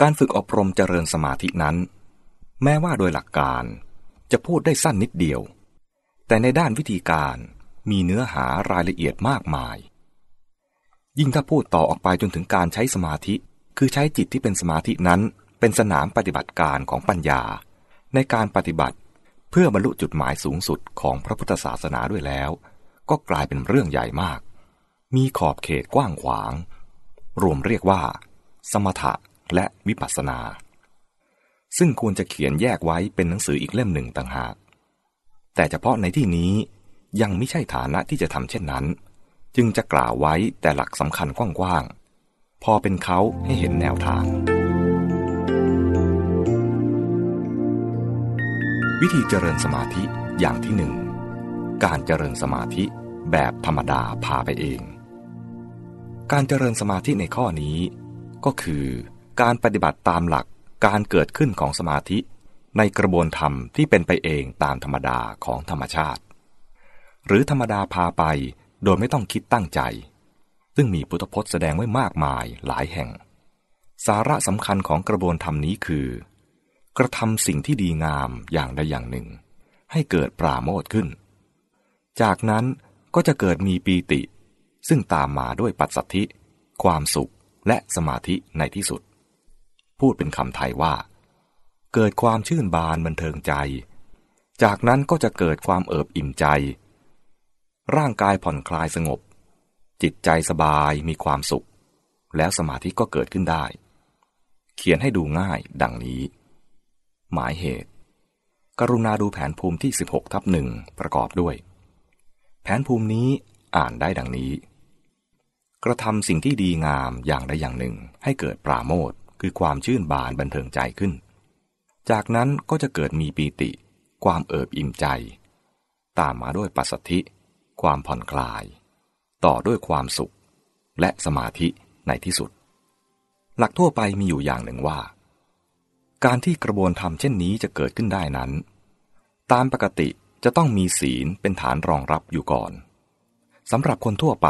การฝึกอบรมเจริญสมาธินั้น แม้ว่าโดยหลักการจะพูดได้สั้นนิดเดียว แต่ในด้านวิธีการมีเนื้อหารายละเอียดมากมาย ยิ่งถ้าพูดต่อออกไปจนถึงการใช้สมาธิ คือใช้จิตที่เป็นสมาธินั้น เป็นสนามปฏิบัติการของปัญญา ในการปฏิบัติเพื่อบรรลุจุดหมายสูงสุดของพระพุทธศาสนาด้วยแล้ว ก็กลายเป็นเรื่องใหญ่มาก มีขอบเขตกว้างขวาง รวมเรียกว่า สมถะ และวิปัสสนา ซึ่งควรจะเขียนแยกไว้เป็นหนังสืออีกเล่มหนึ่งต่างหาก แต่เฉพาะในที่นี้ยังไม่ใช่ฐานะที่จะทำเช่นนั้น จึงจะกล่าวไว้แต่หลักสำคัญกว้างๆ พอเป็นเขาให้เห็นแนวทาง วิธีเจริญสมาธิอย่างที่หนึ่ง การเจริญสมาธิแบบธรรมดาพาไปเอง การเจริญสมาธิในข้อนี้ ก็คือ การปฏิบัติตามหลักการเกิดขึ้นของสมาธิ ในกระบวนธรรมที่เป็นไปเองตามธรรมดาของธรรมชาติ หรือธรรมดาพาไปโดยไม่ต้องคิดตั้งใจ ซึ่งมีพุทธพจน์แสดงไว้มากมายหลายแห่ง สาระสำคัญของกระบวนธรรมนี้คือ กระทำสิ่งที่ดีงามอย่างใดอย่างหนึ่ง ให้เกิดปราโมทขึ้น จากนั้นก็จะเกิดมีปีติ ซึ่งตามมาด้วยปัสสัทธิ ความสุขและสมาธิในที่สุด พูดเป็นคำไทยว่า เกิดความชื่นบานบันเทิงใจ จากนั้นก็จะเกิดความเอิบอิ่มใจ ร่างกายผ่อนคลายสงบ จิตใจสบายมีความสุข แล้วสมาธิก็เกิดขึ้นได้ เขียนให้ดูง่ายดังนี้ หมายเหตุ กรุณาดูแผนภูมิที่ 16ทับหนึ่งประกอบด้วย แผนภูมินี้อ่านได้ดังนี้กระทำสิ่งที่ดีงามอย่างใดอย่างหนึ่งให้เกิดปราโมท คือความชื่นบานบันเทิงใจขึ้น จากนั้นก็จะเกิดมีปีติ ความเอิบอิ่มใจ ตามมาด้วยปัสสธิ ความผ่อนคลาย ต่อด้วยความสุข และสมาธิในที่สุด หลักทั่วไปมีอยู่อย่างหนึ่งว่า การที่กระบวนธรรเช่นนี้จะเกิดขึ้นได้นั้น ตามปกติจะต้องมีศีลเป็นฐานรองรับอยู่ก่อนสำหรับคนทั่วไป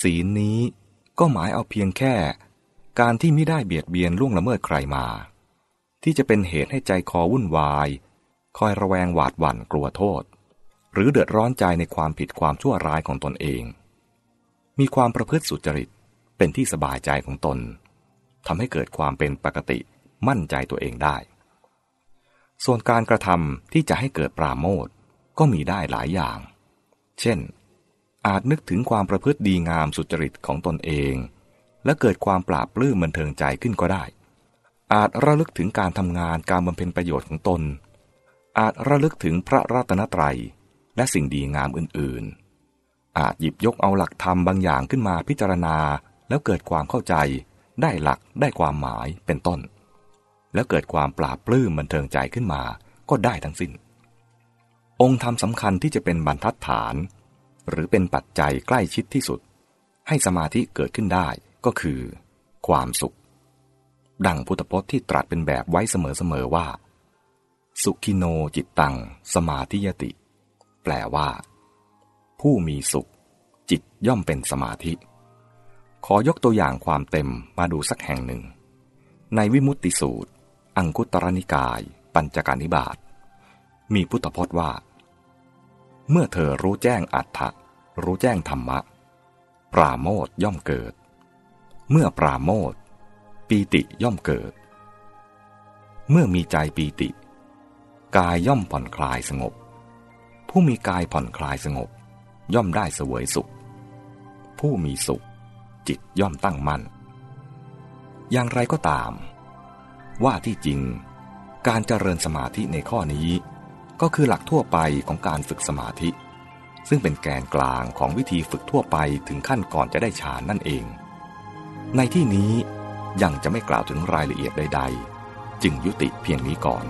ศีลนี้ก็หมายเอาเพียงแค่ การที่ไม่ได้เบียดเบียนล่วงละเมิดใครมา ที่จะเป็นเหตุให้ใจคอวุ่นวาย คอยระแวงหวาดหวั่นกลัวโทษ หรือเดือดร้อนใจในความผิดความชั่วร้ายของตนเอง มีความประพฤติสุจริตเป็นที่สบายใจของตนทำให้เกิดความเป็นปกติมั่นใจตัวเองได้ ส่วนการกระทำที่จะให้เกิดปราโมทก็มีได้หลายอย่าง เช่น อาจนึกถึงความประพฤติดีงามสุจริตของตนเอง และเกิดความปราบปลื้มบันเทิงใจขึ้นก็ได้ อาจระลึกถึงการทำงานการบำเพ็ญประโยชน์ของตน อาจระลึกถึงพระรัตนตรัย และสิ่งดีงามอื่นๆ อาจหยิบยกเอาหลักธรรมบางอย่างขึ้นมาพิจารณา แล้วเกิดความเข้าใจ ได้หลักได้ความหมายเป็นต้น แล้วเกิดความปราบปลื้มบันเทิงใจขึ้นมาก็ได้ทั้งสิ้น องค์ธรรมสำคัญที่จะเป็นบรรทัดฐาน หรือเป็นปัจจัยใกล้ชิดที่สุด ให้สมาธิเกิดขึ้นได้ ก็คือ ความสุข ดังพุทธพจน์ที่ตรัสเป็นแบบไว้เสมอๆว่า สุขิโนจิตตัง สมาธิยติ แปลว่า ผู้มีสุข จิตย่อมเป็นสมาธิ ขอยกตัวอย่างความเต็มมาดูสักแห่งหนึ่ง ในวิมุตติสูตร อังคุตรนิกาย ปัญจการนิบาตมีพุทธพจน์ว่า เมื่อเธอรู้แจ้งอัตถะรู้แจ้งธรรมะ ปราโมทย่อมเกิด เมื่อปราโมทปีติย่อมเกิด เมื่อมีใจปีติ กายย่อมผ่อนคลายสงบ ผู้มีกายผ่อนคลายสงบ ย่อมได้เสวยสุข ผู้มีสุข จิตย่อมตั้งมั่น อย่างไรก็ตาม ว่าที่จริง การเจริญสมาธิในข้อนี้ ก็คือหลักทั่วไปของการฝึกสมาธิ ซึ่งเป็นแกนกลางของวิธีฝึกทั่วไปถึงขั้นก่อนจะได้ฌานนั่นเอง ในที่นี้ยังจะไม่กล่าวถึงรายละเอียดใด ๆ จึงยุติเพียงนี้ก่อน